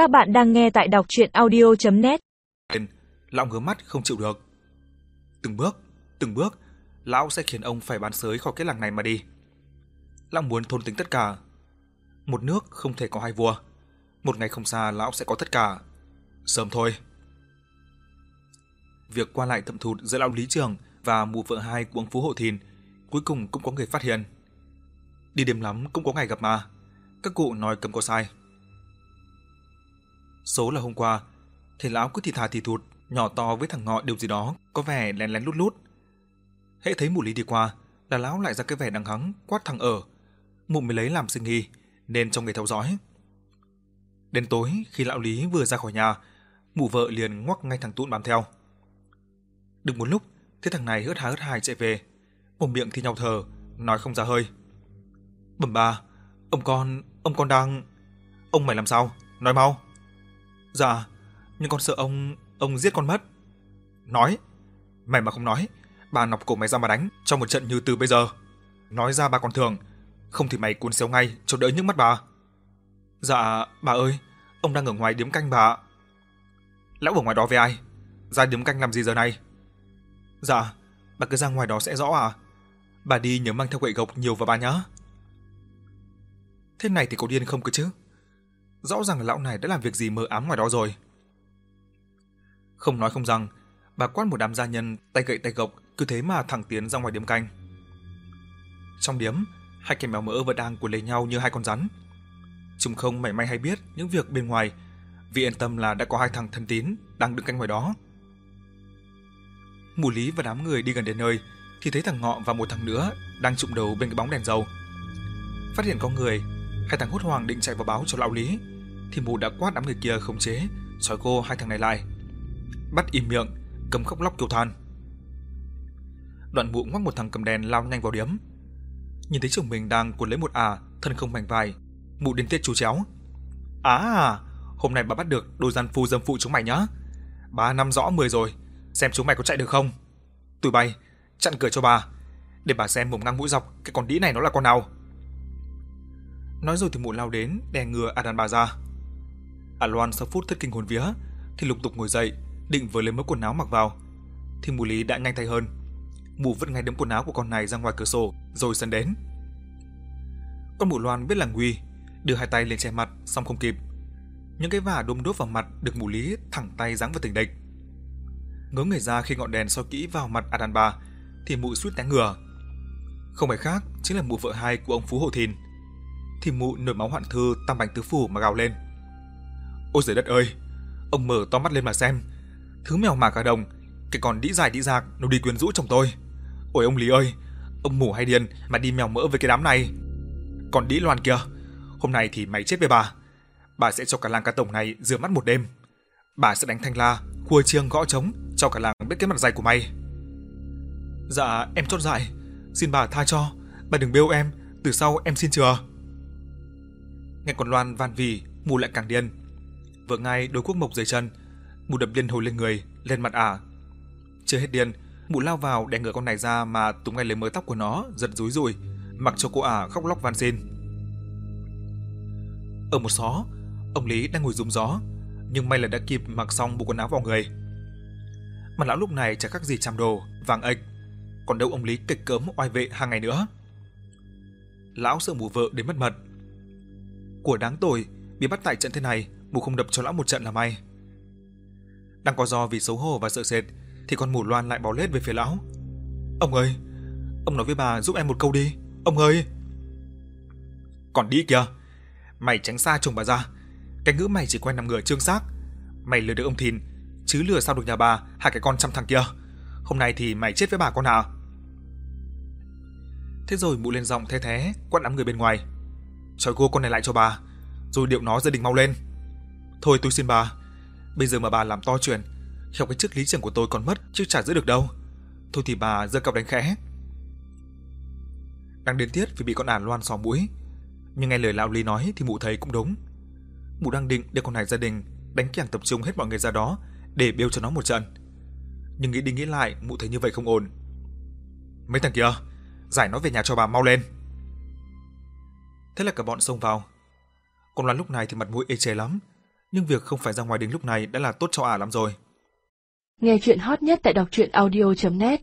Các bạn đang nghe tại đọc audio net Lão ngứa mắt không chịu được. Từng bước, từng bước, lão sẽ khiến ông phải bán sới khỏi cái làng này mà đi. Lão muốn thôn tính tất cả. Một nước không thể có hai vua. Một ngày không xa lão sẽ có tất cả. Sớm thôi. Việc qua lại thậm thụt giữa lão Lý Trường và mụ vợ hai của ông Phú Hộ Thìn cuối cùng cũng có người phát hiện. Đi đêm lắm cũng có ngày gặp mà. Các cụ nói cầm có sai. Số là hôm qua, thầy lão cứ thì thà thì thụt, nhỏ to với thằng ngọ điều gì đó, có vẻ lén lén lút lút. Hễ thấy mụ lý đi qua, là lão lại ra cái vẻ đằng hắng, quát thằng ở. Mụ mới lấy làm sinh nghi, nên trong người theo dõi. Đến tối, khi lão lý vừa ra khỏi nhà, mụ vợ liền ngoắc ngay thằng tụn bám theo. Được một lúc, thấy thằng này hớt há hớt hài chạy về, mồm miệng thì nhau thở, nói không ra hơi. Bẩm bà, ông con, ông con đang... Ông mày làm sao? Nói mau. Dạ, nhưng con sợ ông, ông giết con mất. Nói, mày mà không nói, bà nọc cổ mày ra mà đánh trong một trận như từ bây giờ. Nói ra bà còn thường, không thì mày cuốn xéo ngay cho đỡ nhức mắt bà. Dạ, bà ơi, ông đang ở ngoài điếm canh bà. Lão ở ngoài đó với ai? Ra điếm canh làm gì giờ này? Dạ, bà cứ ra ngoài đó sẽ rõ à? Bà đi nhớ mang theo gậy gộc nhiều vào bà nhá. Thế này thì có điên không cơ chứ? Rõ ràng là lão này đã làm việc gì mờ ám ngoài đó rồi. Không nói không rằng, bà quát một đám gia nhân tay gậy tay gộc cứ thế mà thẳng tiến ra ngoài điếm canh. Trong điếm, hai kẻ mèo mỡ vẫn đang cuộn lấy nhau như hai con rắn. Chúng không mảy may hay biết những việc bên ngoài, vì yên tâm là đã có hai thằng thân tín đang đứng canh ngoài đó. Mù Lý và đám người đi gần đến nơi thì thấy thằng Ngọ và một thằng nữa đang trụng đầu bên cái bóng đèn dầu. Phát hiện có người, hai thằng hốt hoảng định chạy vào báo cho lão Lý, thì mụ đã quát đám người kia khống chế, trói cô hai thằng này lại. Bắt im miệng, cầm khóc lóc kêu than. Đoạn mụ ngoắc một thằng cầm đèn lao nhanh vào điếm. Nhìn thấy chồng mình đang cuốn lấy một ả, thân không mảnh vải, mụ đến tiết chú chéo. À, hôm nay bà bắt được đôi gian phu dâm phụ chúng mày nhá. Ba năm rõ mười rồi, xem chúng mày có chạy được không. Tụi bay, chặn cửa cho bà, để bà xem mồm ngang mũi dọc cái con đĩ này nó là con nào. Nói rồi thì mụ lao đến, đè ngừa à đàn bà ra. A Loan sau phút thất kinh hồn vía, thì lục tục ngồi dậy, định vừa lấy mớ quần áo mặc vào. Thì mụ Lý đã nhanh tay hơn. Mụ vứt ngay đống quần áo của con này ra ngoài cửa sổ, rồi sân đến. Con mụ Loan biết là nguy, đưa hai tay lên che mặt, xong không kịp. Những cái vả đôm đốp vào mặt được mụ Lý thẳng tay giáng vào tỉnh địch. Ngớ người ra khi ngọn đèn soi kỹ vào mặt A đàn bà, thì mụ suýt té ngửa. Không phải khác, chính là mụ vợ hai của ông Phú Hộ Thìn thì mụ nổi máu hoạn thư tam bành tứ phủ mà gào lên. Ôi giời đất ơi, ông mở to mắt lên mà xem, thứ mèo mà cả đồng, cái con đĩ dài đĩ dạc nó đi quyến rũ chồng tôi. Ôi ông Lý ơi, ông mù hay điên mà đi mèo mỡ với cái đám này. Còn đĩ loan kia, hôm nay thì mày chết với bà. Bà sẽ cho cả làng cả tổng này rửa mắt một đêm. Bà sẽ đánh thanh la, khua chiêng gõ trống cho cả làng biết cái mặt dày của mày. Dạ, em chốt dại. Xin bà tha cho, bà đừng bêu em, từ sau em xin chừa. Nghe con Loan van vì, mù lại càng điên. Vừa ngay đôi quốc mộc dưới chân, mụ đập liên hồi lên người, lên mặt ả. Chưa hết điên, mụ lao vào đè ngửa con này ra mà túm ngay lấy mớ tóc của nó, giật rúi rủi, mặc cho cô ả khóc lóc van xin. Ở một xó, ông Lý đang ngồi rúm gió, nhưng may là đã kịp mặc xong bộ quần áo vào người. Mà lão lúc này chẳng khác gì chăm đồ, vàng ếch, còn đâu ông Lý kịch cớm oai vệ hàng ngày nữa. Lão sợ mù vợ đến mất mật, của đáng tội, bị bắt tại trận thế này, mụ không đập cho lão một trận là may. Đang có do vì xấu hổ và sợ sệt, thì con mù loan lại bò lết về phía lão. Ông ơi, ông nói với bà giúp em một câu đi, ông ơi. Còn đi kìa, mày tránh xa chồng bà ra, cái ngữ mày chỉ quen nằm ngửa trương xác. Mày lừa được ông Thìn, chứ lừa sao được nhà bà hai cái con trăm thằng kia. Hôm nay thì mày chết với bà con nào. Thế rồi mụ lên giọng the thế, quát đám người bên ngoài. Trời cô con này lại cho bà, rồi điệu nó gia đình mau lên. Thôi tôi xin bà, bây giờ mà bà làm to chuyện, khéo cái chức lý trưởng của tôi còn mất chứ chả giữ được đâu. Thôi thì bà giơ cặp đánh khẽ. Đang đến tiết vì bị con ản loan xò mũi, nhưng nghe lời lão Lý nói thì mụ thấy cũng đúng. Mụ đang định đưa con này gia đình đánh kẻng tập trung hết mọi người ra đó để bêu cho nó một trận. Nhưng nghĩ đi nghĩ lại, mụ thấy như vậy không ổn. Mấy thằng kia, giải nó về nhà cho bà mau lên. Thế là cả bọn xông vào. Con Loan lúc này thì mặt mũi ê chề lắm, nhưng việc không phải ra ngoài đến lúc này đã là tốt cho ả lắm rồi. Nghe chuyện hot nhất tại đọc truyện audio.net